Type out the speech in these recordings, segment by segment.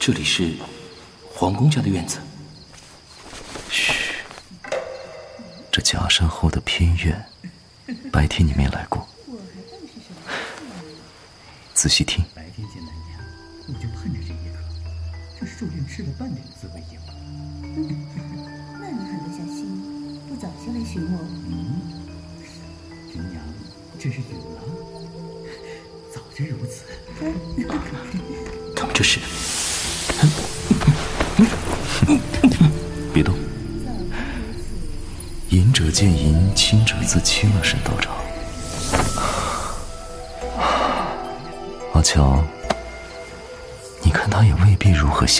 这里是皇宫家的院子。嘘，这假山后的偏院，白天你没来过。仔细听。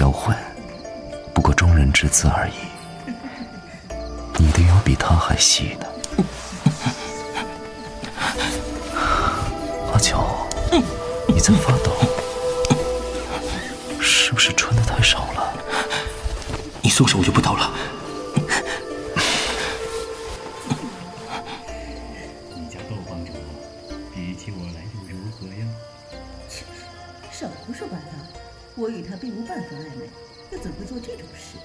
销魂，不过中人之词而已。你的腰比他还细呢。阿乔，你在发抖，是不是穿的太少了？你松手，我就不抖了。你家窦帮主比起我来又如何呀？切，少胡说八道！我与他并无半分暧昧，又怎会做这种事？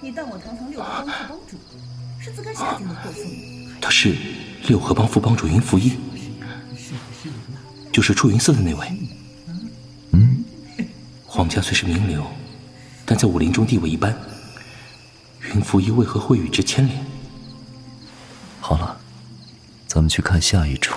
你当我堂堂六合帮副帮主是自甘下贱的货色吗？他是六合帮副帮主云福一，就是出云寺的那位。嗯，皇家虽是名流，但在武林中地位一般。云福一为何会与之牵连？好了，咱们去看下一处。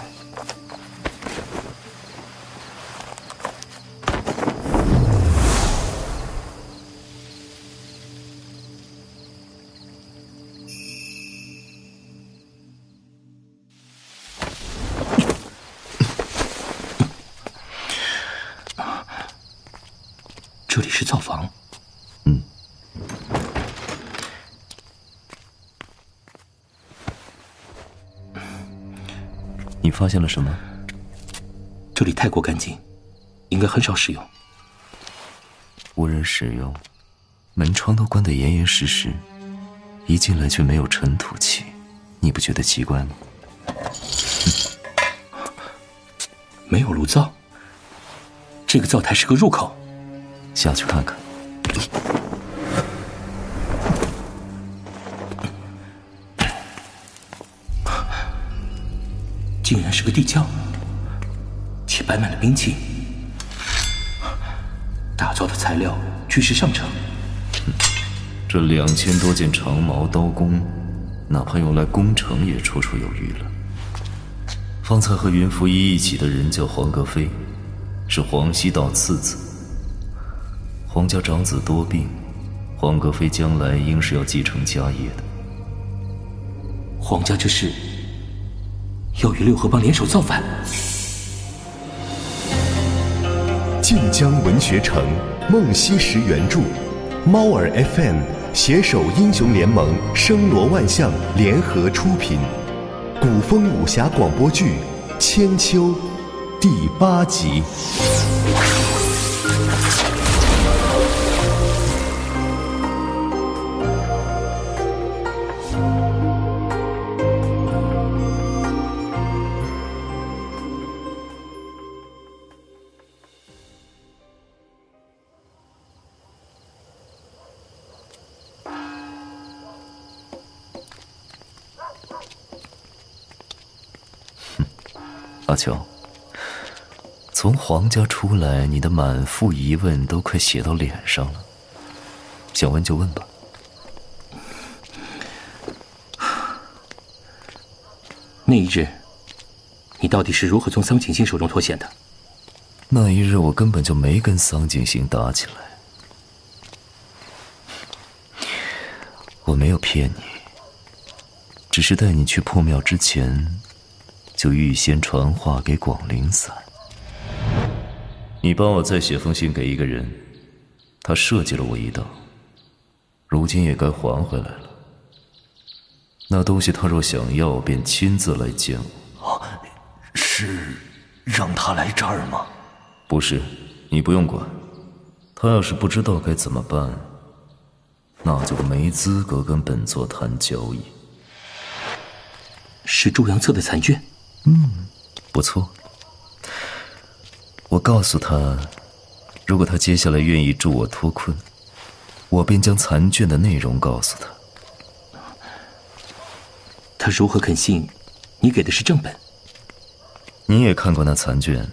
现了什么？这里太过干净，应该很少使用。无人使用，门窗都关得严严实实，一进来却没有尘土气，你不觉得奇怪吗？没有炉灶，这个灶台是个入口。下去看看。竟然是个地窖，且摆满了兵器。打造的材料俱是上乘。这两千多件长矛刀弓，哪怕用来攻城也绰绰有余了。方才和云拂衣一起的人叫黄格飞，是黄西道次子。黄家长子多病，黄格飞将来应是要继承家业的。黄家这是要与六合帮联手造反？晋江文学城，梦溪石原著，猫耳 FM 携手英雄联盟、声罗万象联合出品，古风武侠广播剧《千秋》第八集。阿乔，从皇家出来，你的满腹疑问都快写到脸上了。想问就问吧。那一日，你到底是如何从桑景星手中脱险的？那一日，我根本就没跟桑景星打起来。我没有骗你，只是带你去破庙之前。就预先传话给广陵散。你帮我再写封信给一个人，他设计了我一道，如今也该还回来了。那东西他若想要，便亲自来见我。哦，是让他来这儿吗？不是，你不用管。他要是不知道该怎么办，那就没资格跟本座谈交易。是朱阳策的残卷。嗯，不错。我告诉他，如果他接下来愿意助我脱困，我便将残卷的内容告诉他。他如何肯信你给的是正本？你也看过那残卷，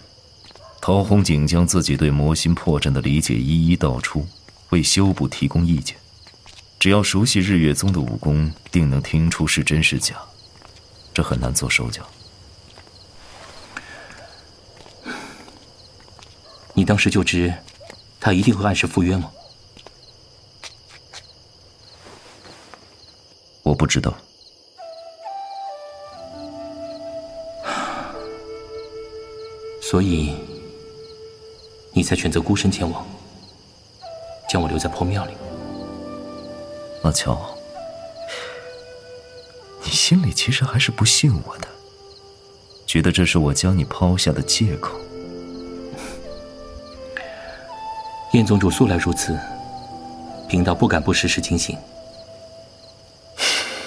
陶弘景将自己对魔心破阵的理解一一道出，为修补提供意见。只要熟悉日月宗的武功，定能听出是真是假。这很难做手脚。你当时就知他一定会按时赴约吗？我不知道。所以，你才选择孤身前往，将我留在破庙里。阿乔，你心里其实还是不信我的，觉得这是我将你抛下的借口。燕宗主素来如此，贫道不敢不时时警醒。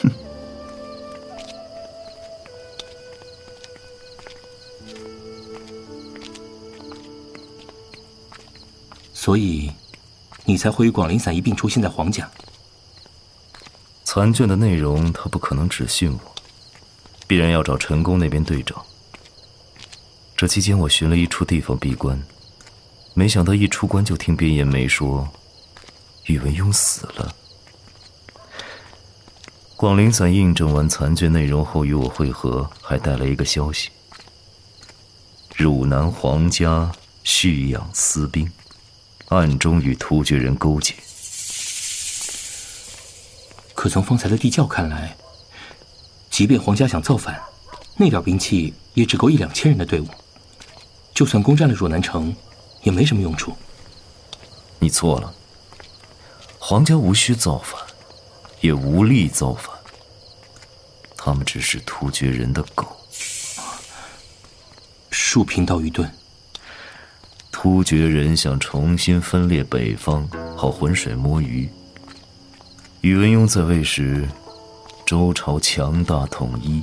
所以，你才会与广陵散一并出现在皇家。残卷的内容，他不可能只信我，必然要找陈宫那边对照。这期间，我寻了一处地方闭关，没想到一出关就听边言梅说，宇文邕死了。广陵散印证完残卷内容后与我会合，还带来一个消息：汝南皇家蓄养私兵，暗中与突厥人勾结。可从方才的地窖看来，即便皇家想造反，那点兵器也只够一两千人的队伍。就算攻占了汝南城，也没什么用处。你错了。皇家无需造反，也无力造反。他们只是突厥人的狗。树贫道愚钝。突厥人想重新分裂北方，好浑水摸鱼。宇文邕在位时，周朝强大统一。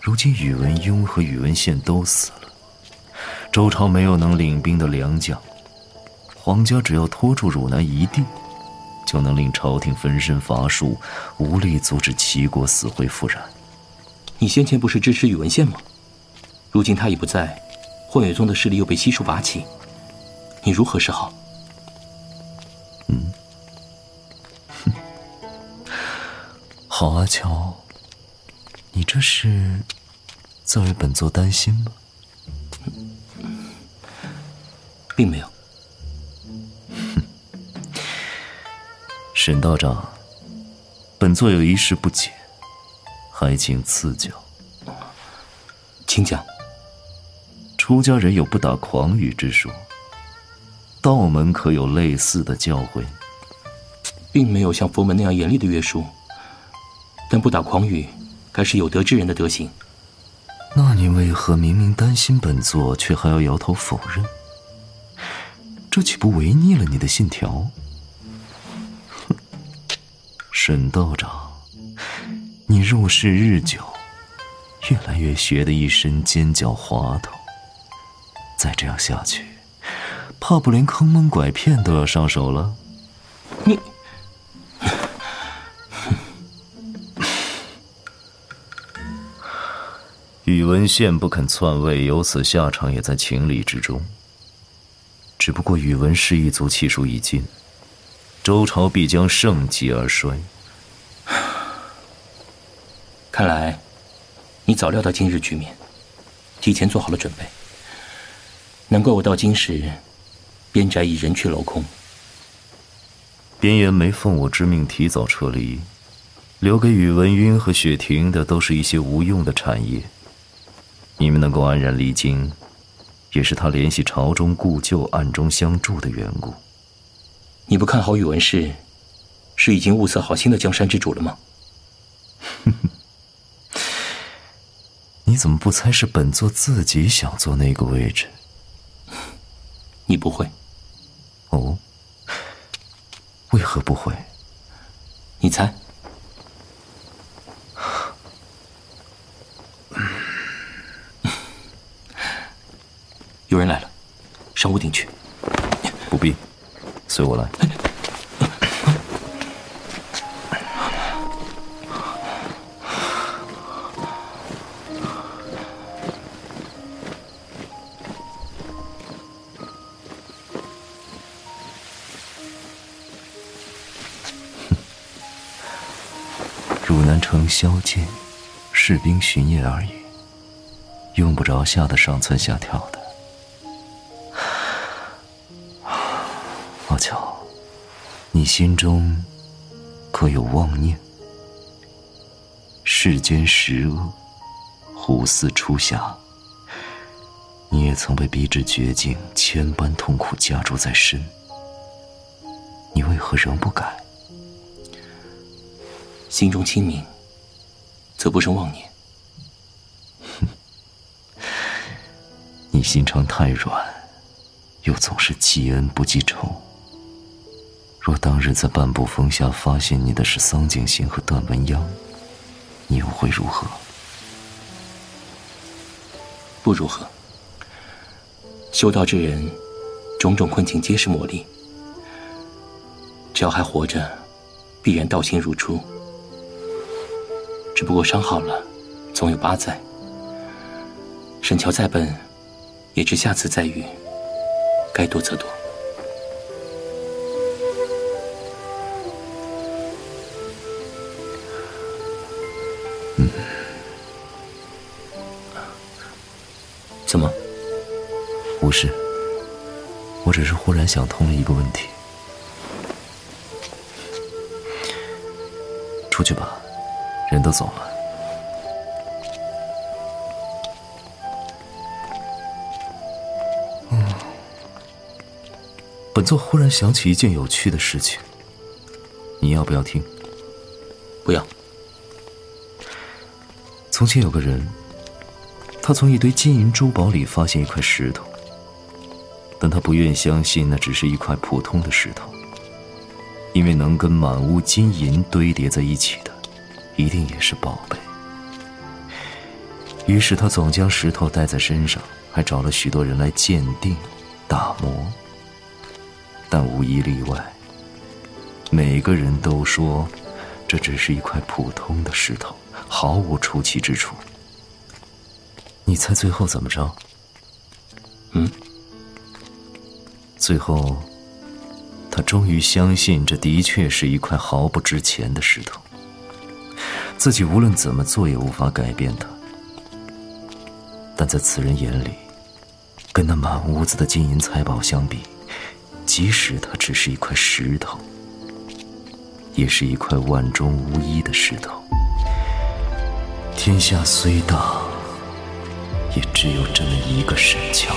如今宇文邕和宇文宪都死了，周朝没有能领兵的良将，皇家只要拖住汝南一地，就能令朝廷分身乏术，无力阻止齐国死灰复燃。你先前不是支持宇文宪吗？如今他已不在，混元宗的势力又被悉数拔起，你如何是好？嗯。哼好啊，乔，你这是在为本座担心吗？并没有。哼沈道长，本座有一事不解，还请赐教。请讲。出家人有不打诳语之说，道门可有类似的教诲？并没有像佛门那样严厉的约束。但不打诳语，该是有德之人的德行。那你为何明明担心本座，却还要摇头否认？这岂不违逆了你的信条？哼，沈道长，你入世日久，越来越学得一身尖角滑头。再这样下去，怕不连坑蒙拐骗都要上手了。你。宇文宪不肯篡位，有此下场也在情理之中。只不过宇文氏一族气数已尽，周朝必将盛极而衰。看来，你早料到今日局面，提前做好了准备。难怪我到京时，边宅已人去楼空。边言没奉我之命提早撤离，留给宇文赟和雪婷的都是一些无用的产业。你们能够安然离京，也是他联系朝中故旧、暗中相助的缘故。你不看好宇文氏，是已经物色好新的江山之主了吗？你怎么不猜是本座自己想坐那个位置？你不会。哦，为何不会？你猜。有人来了，上屋顶去。不必，随我来。汝南城宵禁，士兵巡夜而已，用不着吓得上蹿下跳的。你心中可有妄念？世间十恶，胡思出匣，你也曾被逼至绝境，千般痛苦加诸在身，你为何仍不改？心中清明，则不生妄念。你心肠太软，又总是记恩不记仇。若当日在半步峰下发现你的是桑景行和段文央，你又会如何？不如何。修道之人，种种困境皆是磨砺。只要还活着，必然道心如初。只不过伤好了，总有疤在。沈乔再笨，也知下次再遇，该躲则躲。无事，我只是忽然想通了一个问题。出去吧。人都走了。嗯，本座忽然想起一件有趣的事情，你要不要听？不要。从前有个人，他从一堆金银珠宝里发现一块石头，但他不愿相信那只是一块普通的石头，因为能跟满屋金银堆叠在一起的。一定也是宝贝。于是他总将石头带在身上，还找了许多人来鉴定、打磨。但无一例外，每个人都说，这只是一块普通的石头，毫无出奇之处。你猜最后怎么着？嗯？最后，他终于相信，这的确是一块毫不值钱的石头。自己无论怎么做也无法改变它，但在此人眼里，跟那满屋子的金银财宝相比，即使它只是一块石头，也是一块万中无一的石头。天下虽大，也只有这么一个沈桥。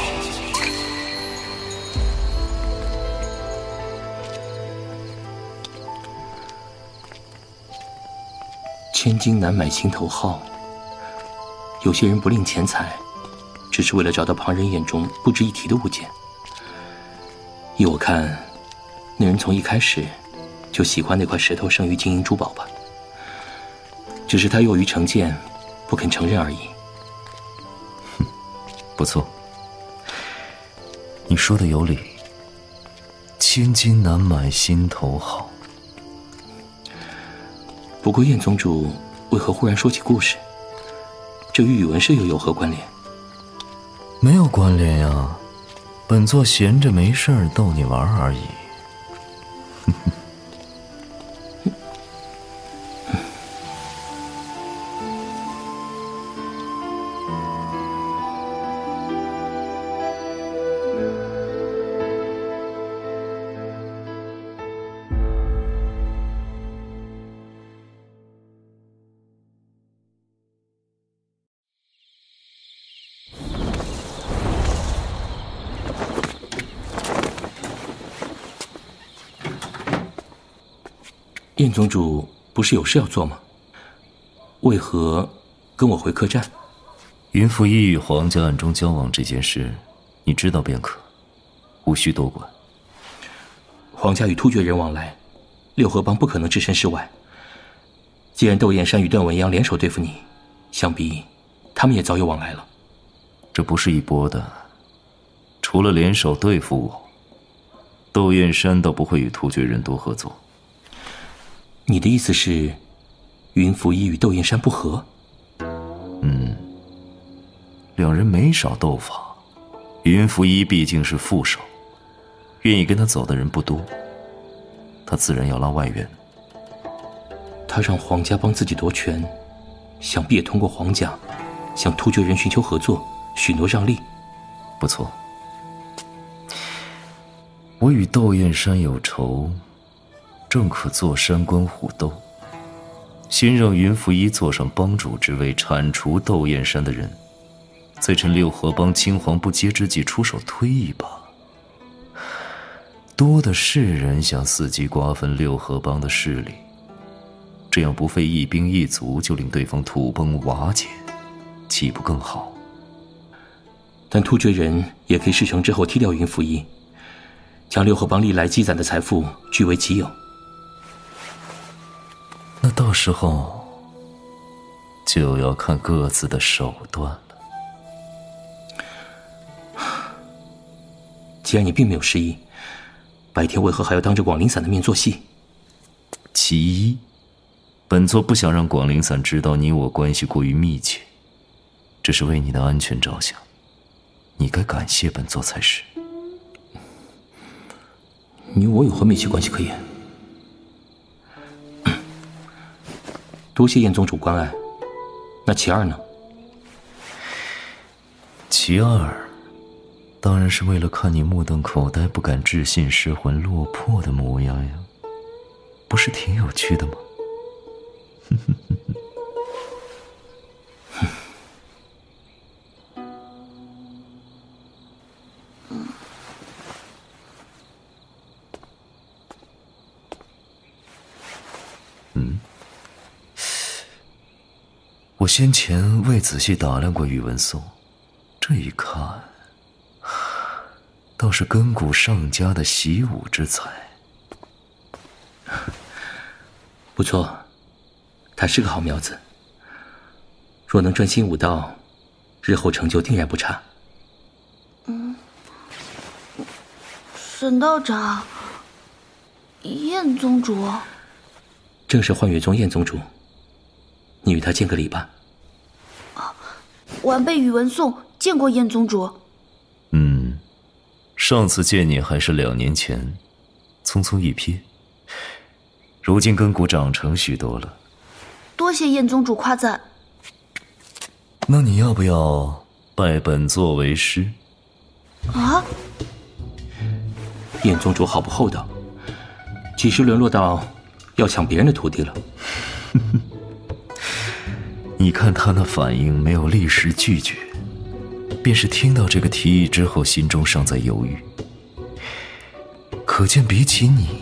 千金难买心头好。有些人不吝钱财，只是为了找到旁人眼中不值一提的物件。依我看，那人从一开始就喜欢那块石头胜于金银珠宝吧。只是他囿于成见，不肯承认而已。哼，不错，你说的有理。千金难买心头好。不过，燕宗主为何忽然说起故事？这与宇文氏又有何关联？没有关联呀，本座闲着没事儿逗你玩而已。燕宗主不是有事要做吗？为何跟我回客栈？云父一与皇家暗中交往这件事，你知道便可，无需多管。皇家与突厥人往来，六合帮不可能置身事外。既然窦燕山与段文阳联手对付你，想必他们也早有往来了。这不是一波的，除了联手对付我，窦燕山倒不会与突厥人多合作。你的意思是，云福一与窦燕山不和？嗯，两人没少斗法。云福一毕竟是副手，愿意跟他走的人不多，他自然要拉外援。他让皇家帮自己夺权，想必也通过皇家向突厥人寻求合作，许诺让利。不错。我与窦燕山有仇，正可坐山观虎斗。先让云福一坐上帮主之位，铲除窦燕山的人，再趁六合帮青黄不接之际出手推一把。多的是人想伺机瓜分六合帮的势力，这样不费一兵一卒就令对方土崩瓦解，岂不更好？但突厥人也可以事成之后踢掉云福一。将六合帮历来积攒的财富据为己有，到时候就要看各自的手段了。既然你并没有失忆，白天为何还要当着广陵散的面做戏？其一，本座不想让广陵散知道你我关系过于密切，这是为你的安全着想，你该感谢本座才是。你我有何密切关系可言？多谢燕宗主关爱。那其二呢？其二，当然是为了看你目瞪口呆、不敢置信、失魂落魄的模样呀，不是挺有趣的吗？嗯 我先前未仔细打量过宇文松，这一看，倒是根骨上佳的习武之才。不错，他是个好苗子。若能专心武道，日后成就定然不差。嗯，沈道长，燕宗主，正是幻月宗燕宗主。你与他见个礼吧。啊，晚辈宇文颂见过燕宗主。嗯，上次见你还是两年前，匆匆一瞥。如今根骨长成许多了。多谢燕宗主夸赞。那你要不要拜本座为师？啊？燕宗主好不厚道，几时沦落到要抢别人的徒弟了？你看他那反应，没有立时拒绝，便是听到这个提议之后，心中尚在犹豫。可见比起你，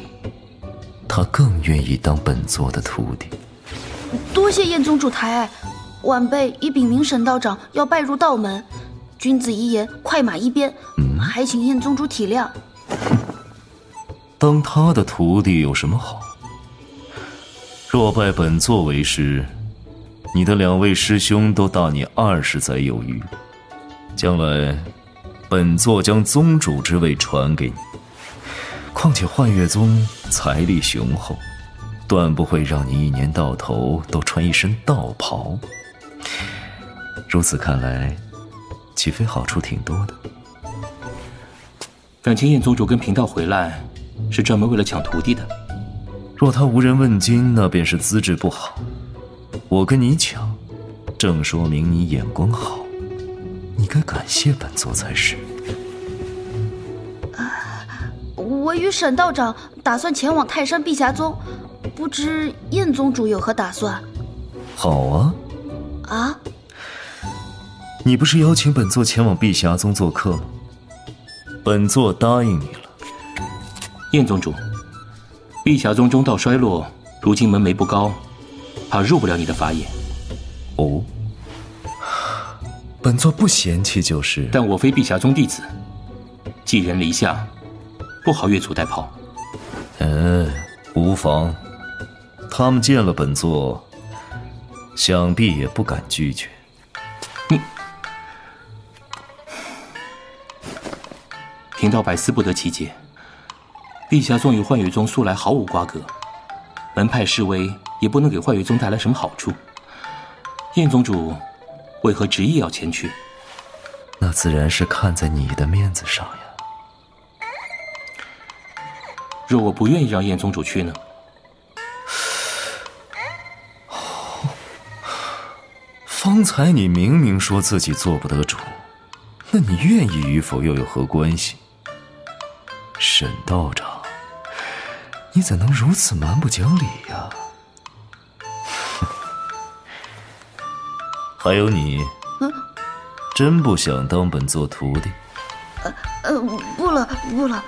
他更愿意当本座的徒弟。多谢燕宗主抬爱，晚辈已禀明沈道长要拜入道门，君子一言，快马一鞭，还请燕宗主体谅。当他的徒弟有什么好？若拜本座为师。你的两位师兄都大你二十载有余，将来本座将宗主之位传给你。况且幻月宗财力雄厚，断不会让你一年到头都穿一身道袍。如此看来，岂非好处挺多的？感情燕宗主跟贫道回来，是专门为了抢徒弟的。若他无人问津，那便是资质不好。我跟你抢，正说明你眼光好，你该感谢本座才是。我与沈道长打算前往泰山碧霞宗，不知燕宗主有何打算？好啊。啊？你不是邀请本座前往碧霞宗做客吗？本座答应你了。燕宗主，碧霞宗中道衰落，如今门楣不高。怕入不了你的法眼。哦，本座不嫌弃就是。但我非碧霞宗弟子，寄人篱下，不好越俎代庖。嗯，无妨。他们见了本座，想必也不敢拒绝。你，贫道百思不得其解，碧霞宗与幻雨宗素来毫无瓜葛，门派示威也不能给幻月宗带来什么好处。燕宗主为何执意要前去？那自然是看在你的面子上呀。若我不愿意让燕宗主去呢？方才你明明说自己做不得主，那你愿意与否又有何关系？沈道长，你怎能如此蛮不讲理呀？还有你，真不想当本座徒弟？呃呃，不了不了。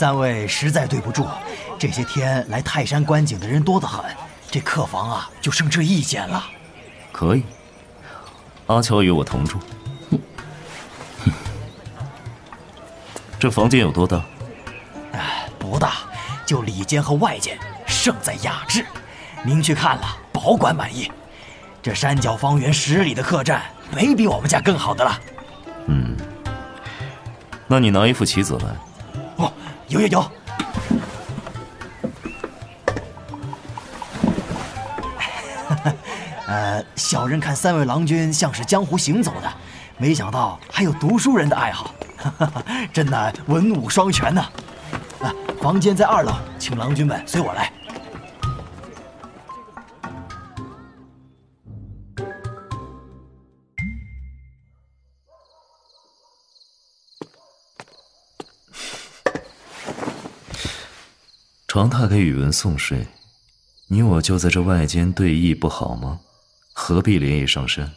三位实在对不住，这些天来泰山观景的人多得很，这客房啊就剩这一间了。可以，阿乔与我同住。这房间有多大？哎，不大，就里间和外间，胜在雅致。您去看了，保管满意。这山脚方圆十里的客栈，没比我们家更好的了。嗯，那你拿一副棋子来。有有有！呃，小人看三位郎君像是江湖行走的，没想到还有读书人的爱好，真乃文武双全呢。啊，房间在二楼，请郎君们随我来。床榻给宇文送睡，你我就在这外间对弈不好吗？何必连夜上山？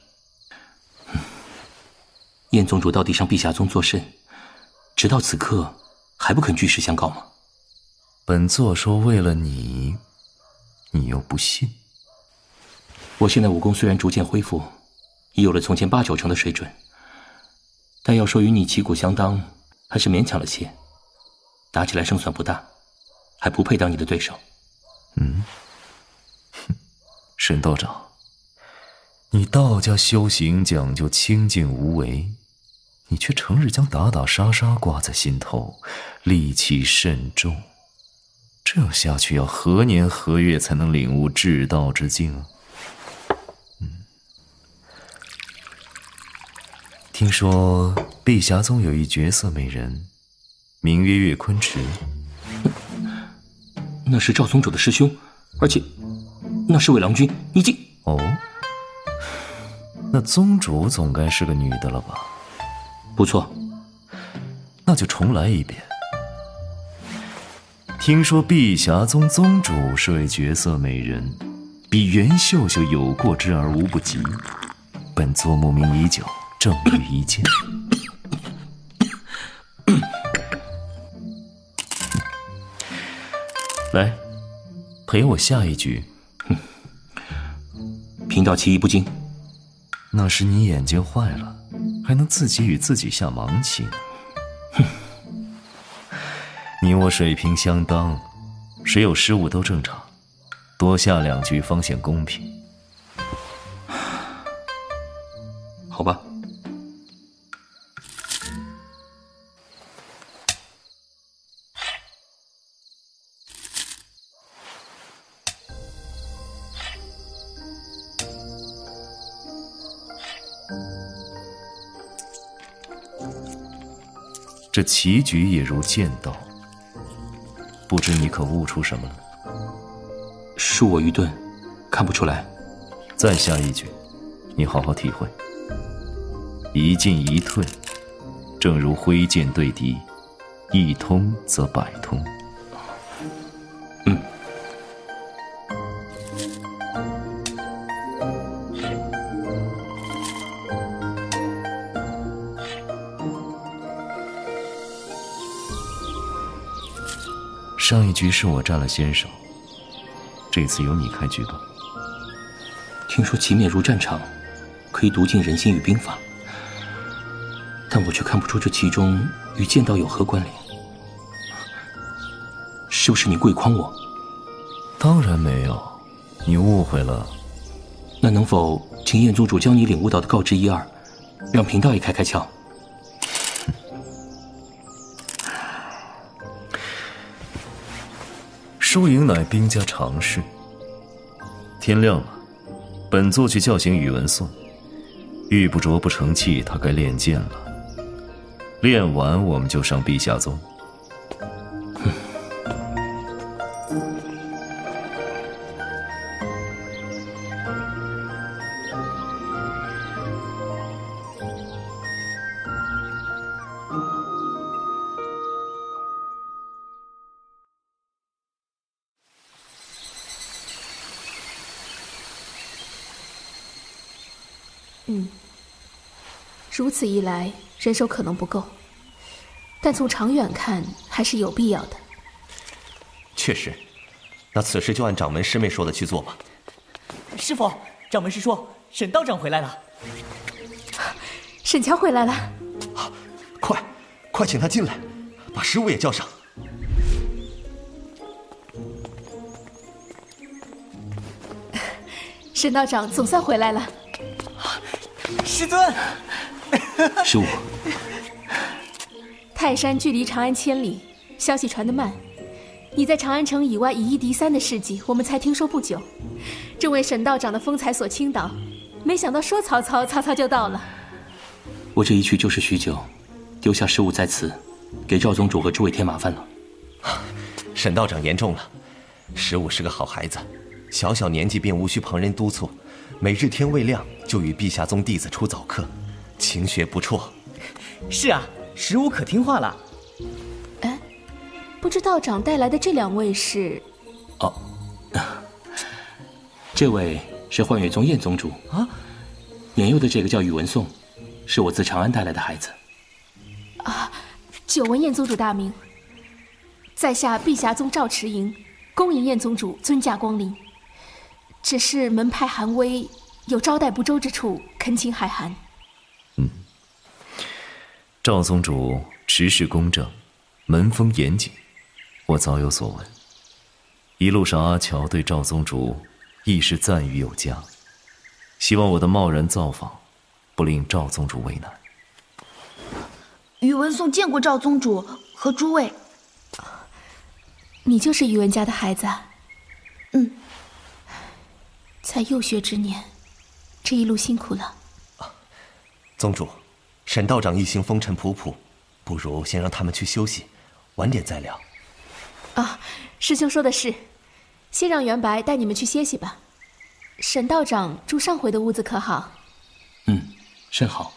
燕宗主到底上碧霞宗作甚？直到此刻还不肯据实相告吗？本座说为了你，你又不信。我现在武功虽然逐渐恢复，已有了从前八九成的水准，但要说与你旗鼓相当，还是勉强了些，打起来胜算不大。还不配当你的对手。嗯，哼，沈道长，你道家修行讲究清净无为，你却成日将打打杀杀挂在心头，戾气甚重。这样下去要何年何月才能领悟至道之境？嗯，听说碧霞宗有一绝色美人，名曰月昆池。那是赵宗主的师兄，而且那是位郎君，你竟……哦，那宗主总该是个女的了吧？不错，那就重来一遍。听说碧霞宗宗主是位绝色美人，比袁秀秀有过之而无不及。本座慕名已久，正欲一见。来，陪我下一局。哼，贫道棋艺不精。那是你眼睛坏了，还能自己与自己下盲棋呢。哼，你我水平相当，谁有失误都正常。多下两局方显公平。好吧。这棋局也如剑道，不知你可悟出什么了？恕我愚钝，看不出来。再下一局，你好好体会。一进一退，正如挥剑对敌，一通则百通。上一局是我占了先手，这次由你开局吧。听说棋面如战场，可以读尽人心与兵法，但我却看不出这其中与剑道有何关联。是不是你故意诓我？当然没有，你误会了。那能否请燕宗主将你领悟到的告知一二，让贫道也开开窍？输赢乃兵家常事。天亮了，本座去叫醒宇文颂。玉不琢不成器，他该练剑了。练完，我们就上陛下宗。嗯，如此一来，人手可能不够，但从长远看，还是有必要的。确实，那此事就按掌门师妹说的去做吧。师傅，掌门师说沈道长回来了。沈乔回来了，快，快请他进来，把师傅也叫上。沈道长总算回来了。师尊，是我。泰山距离长安千里，消息传得慢。你在长安城以外以一敌三的事迹，我们才听说不久。正为沈道长的风采所倾倒，没想到说曹操，曹操就到了。我这一去就是许久，丢下失误在此，给赵宗主和诸位添麻烦了。沈道长言重了，十五是个好孩子，小小年纪便无需旁人督促。每日天未亮就与碧霞宗弟子出早课，勤学不辍。是啊，十五可听话了。哎，不知道长带来的这两位是？哦，这位是幻月宗燕宗主啊。年幼的这个叫宇文颂，是我自长安带来的孩子。啊，久闻燕宗主大名，在下碧霞宗赵迟莹，恭迎燕宗主尊驾光临。只是门派寒微，有招待不周之处，恳请海涵。嗯，赵宗主持事公正，门风严谨，我早有所闻。一路上阿乔对赵宗主亦是赞誉有加，希望我的贸然造访，不令赵宗主为难。宇文颂见过赵宗主和诸位。你就是宇文家的孩子？嗯。在幼学之年，这一路辛苦了。宗主，沈道长一行风尘仆仆，不如先让他们去休息，晚点再聊。啊，师兄说的是，先让元白带你们去歇息吧。沈道长住上回的屋子可好？嗯，甚好。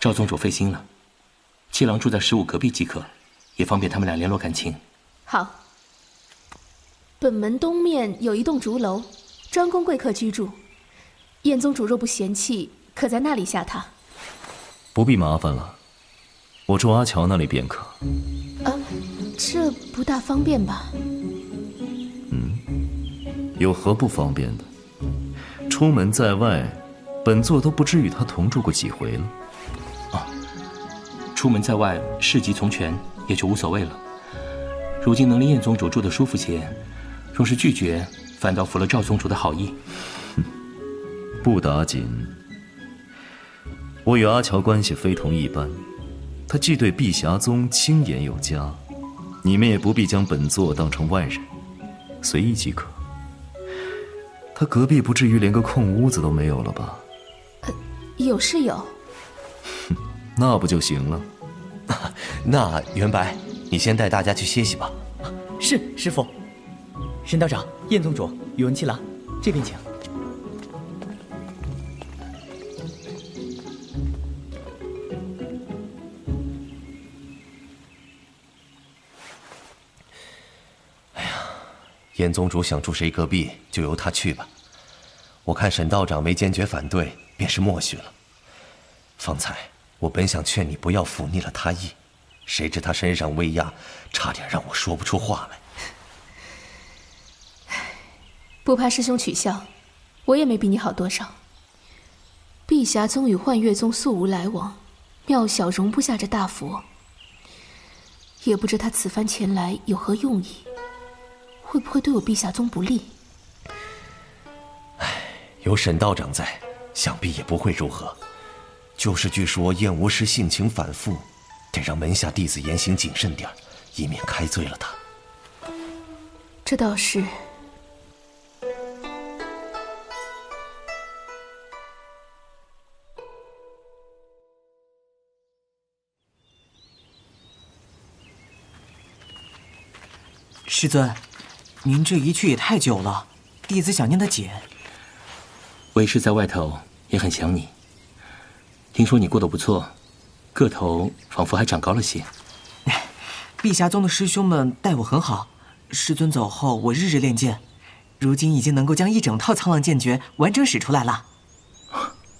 赵宗主费心了，七郎住在十五隔壁即可，也方便他们俩联络感情。好。本门东面有一栋竹楼。专供贵客居住，燕宗主若不嫌弃，可在那里下榻。不必麻烦了，我住阿乔那里便可。啊，这不大方便吧？嗯，有何不方便的？出门在外，本座都不知与他同住过几回了。啊，出门在外，事急从权，也就无所谓了。如今能令燕宗主住得舒服些，若是拒绝。反倒服了赵宗主的好意，不打紧。我与阿乔关系非同一般，他既对碧霞宗轻言有加，你们也不必将本座当成外人，随意即可。他隔壁不至于连个空屋子都没有了吧？有是有。哼，那不就行了？那元白，你先带大家去歇息吧。是师傅。沈道长、燕宗主、宇文七郎，这边请。哎呀，燕宗主想住谁隔壁，就由他去吧。我看沈道长没坚决反对，便是默许了。方才我本想劝你不要忤逆了他意，谁知他身上威压，差点让我说不出话来。不怕师兄取笑，我也没比你好多少。碧霞宗与幻月宗素无来往，庙小容不下这大佛。也不知他此番前来有何用意，会不会对我碧霞宗不利？唉，有沈道长在，想必也不会如何。就是据说燕无师性情反复，得让门下弟子言行谨慎点以免开罪了他。这倒是。师尊，您这一去也太久了，弟子想念的紧。为师在外头也很想你。听说你过得不错，个头仿佛还长高了些。碧霞宗的师兄们待我很好，师尊走后，我日日练剑，如今已经能够将一整套苍狼剑诀完整使出来了。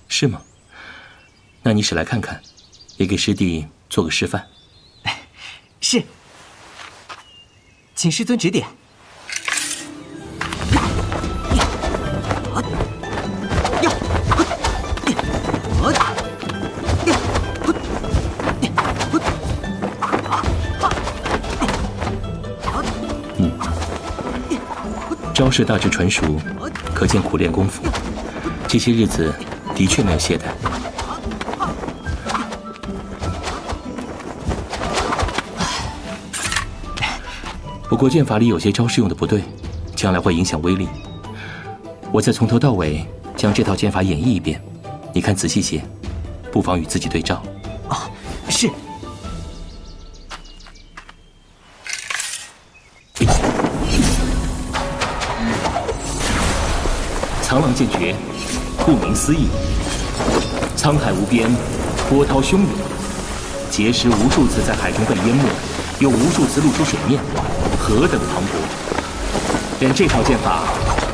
是吗？那你使来看看，也给师弟做个示范。是。请师尊指点。嗯，招式大致纯熟，可见苦练功夫。这些日子的确没有懈怠。不过剑法里有些招式用的不对，将来会影响威力。我再从头到尾将这套剑法演绎一遍，你看仔细些，不妨与自己对照。啊，是。苍狼剑诀，顾名思义，沧海无边，波涛汹涌，结石无数次在海中被淹没，又无数次露出水面。何等磅礴！练这套剑法，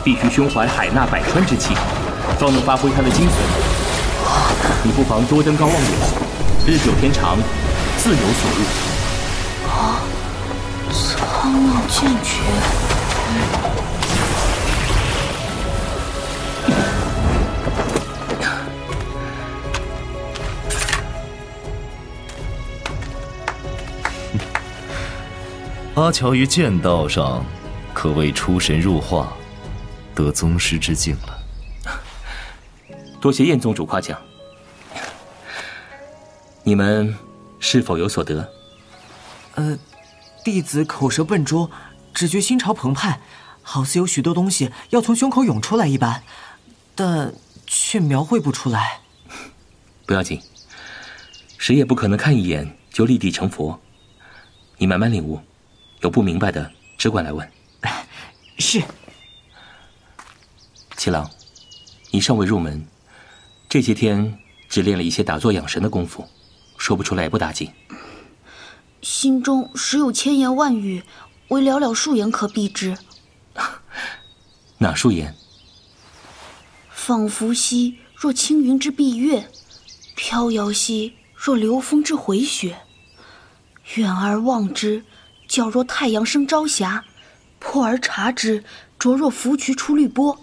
必须胸怀海纳百川之气，方能发挥它的精髓。你不妨多登高望远，日久天长，自有所悟。啊！苍浪剑诀。阿乔于剑道上，可谓出神入化，得宗师之境了。多谢燕宗主夸奖。你们是否有所得？呃，弟子口舌笨拙，只觉心潮澎湃，好似有许多东西要从胸口涌出来一般，但却描绘不出来。不要紧，谁也不可能看一眼就立地成佛。你慢慢领悟。有不明白的，只管来问。是。七郎，你尚未入门，这些天只练了一些打坐养神的功夫，说不出来也不打紧。心中时有千言万语，唯寥寥数言可蔽之。哪数言？仿佛兮若青云之蔽月，飘摇兮若流风之回雪，远而望之。皎若太阳升朝霞，破而察之，灼若芙蕖出绿波。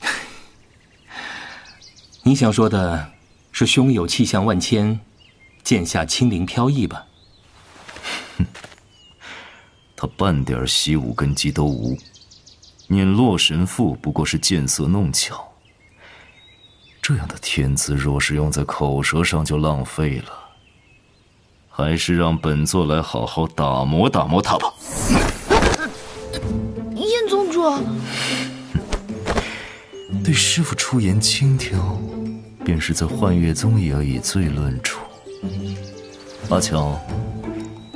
你想说的是胸有气象万千，剑下轻灵飘逸吧？哼，他半点习武根基都无，念洛神赋不过是见色弄巧。这样的天资，若是用在口舌上，就浪费了。还是让本座来好好打磨打磨他吧。燕宗主，对师傅出言轻佻，便是在幻月宗也要以罪论处。阿乔，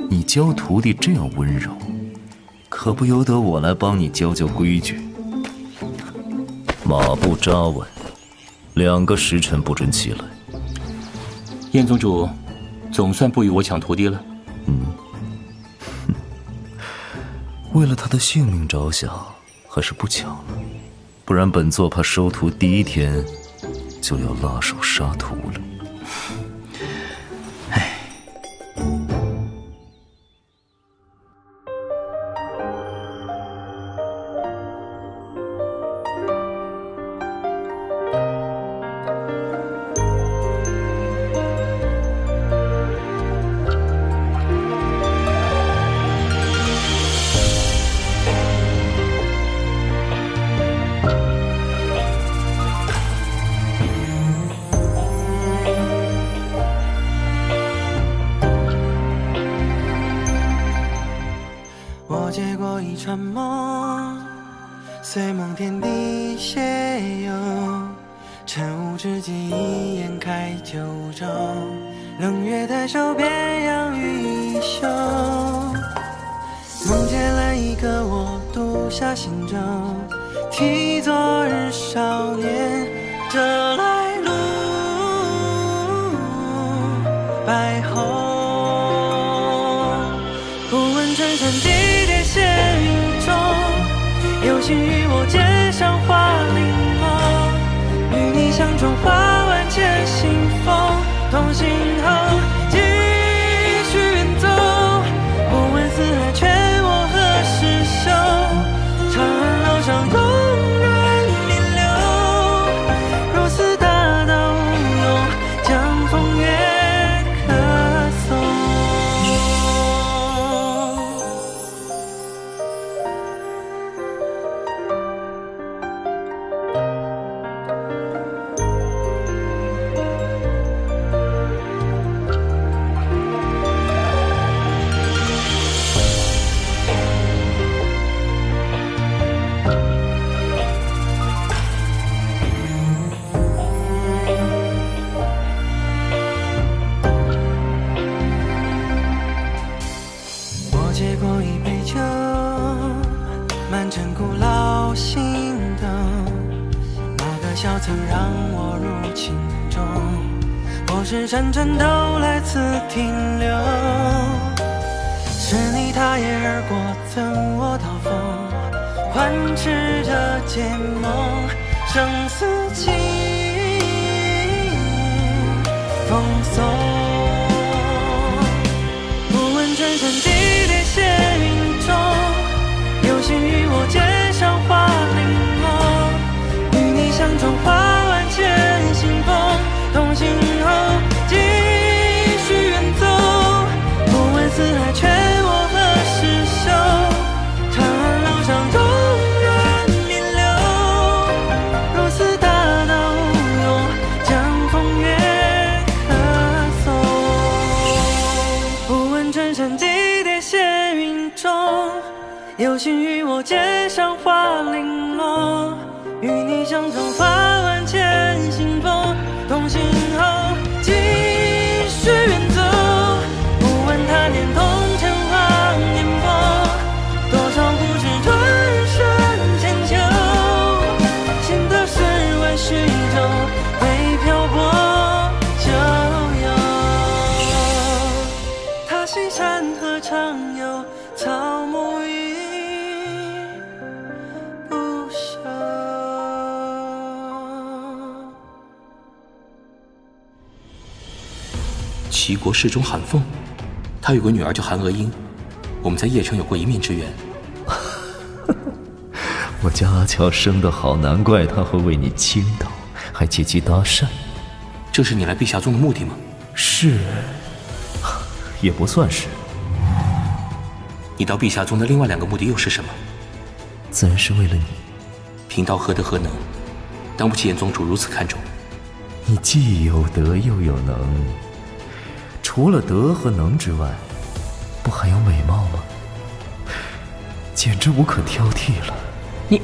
你教徒弟这样温柔，可不由得我来帮你教教规矩。马步扎稳，两个时辰不准起来。燕宗主。总算不与我抢徒弟了。嗯，为了他的性命着想，还是不抢了。不然本座怕收徒第一天就要拉手杀徒了。起昨日少年这古老心动。哪个小曾让我入情中？我是沉沉都来此停留。是你踏叶而过，赠我刀锋，宽持着剑梦，生死情风送。齐国侍中韩凤，他有个女儿叫韩娥英，我们在邺城有过一面之缘。我家阿乔生得好，难怪他会为你倾倒，还借机搭讪。这是你来碧霞宗的目的吗？是，也不算是。你到碧霞宗的另外两个目的又是什么？自然是为了你。贫道何德何能，当不起严宗主如此看重。你既有德又有能，除了德和能之外，不还有美貌吗？简直无可挑剔了。你，